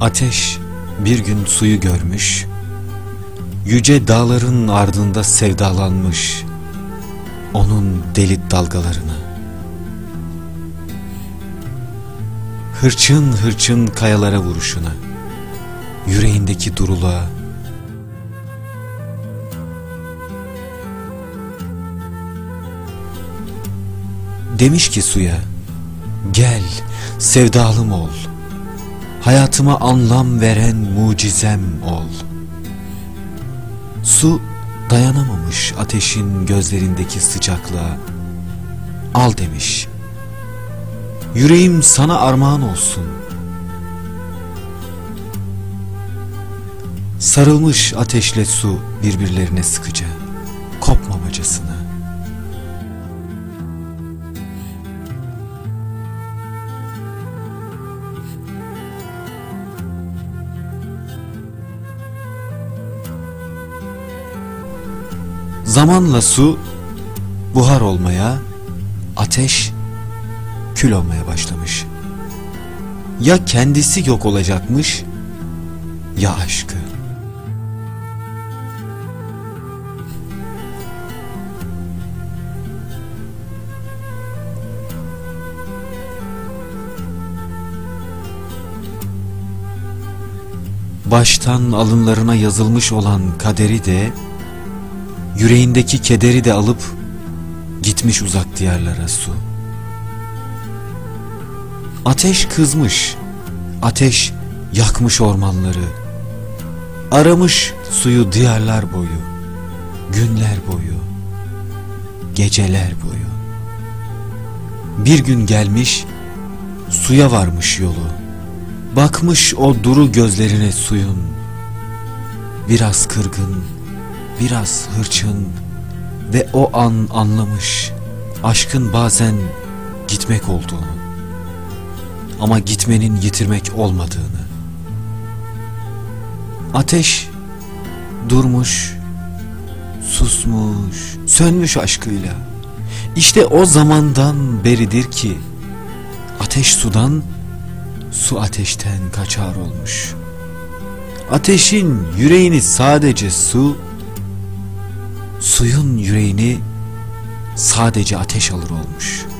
Ateş bir gün suyu görmüş, yüce dağların ardında sevdalanmış onun delit dalgalarına. Hırçın hırçın kayalara vuruşuna, yüreğindeki duruluğa, Demiş ki suya, gel sevdalım ol, hayatıma anlam veren mucizem ol. Su dayanamamış ateşin gözlerindeki sıcaklığa, al demiş. Yüreğim sana armağan olsun. Sarılmış ateşle su birbirlerine sıkıca, kopmamacasına. Zamanla su buhar olmaya, ateş kül olmaya başlamış. Ya kendisi yok olacakmış ya aşkı. Baştan alınlarına yazılmış olan kaderi de Yüreğindeki kederi de alıp gitmiş uzak diyarlara su. Ateş kızmış, ateş yakmış ormanları. Aramış suyu diyarlar boyu, günler boyu, geceler boyu. Bir gün gelmiş, suya varmış yolu. Bakmış o duru gözlerine suyun. Biraz kırgın, biraz hırçın ve o an anlamış aşkın bazen gitmek olduğunu ama gitmenin yitirmek olmadığını. Ateş durmuş, susmuş, sönmüş aşkıyla. İşte o zamandan beridir ki ateş sudan, su ateşten kaçar olmuş. Ateşin yüreğini sadece su, Suyun yüreğini sadece ateş alır olmuş.''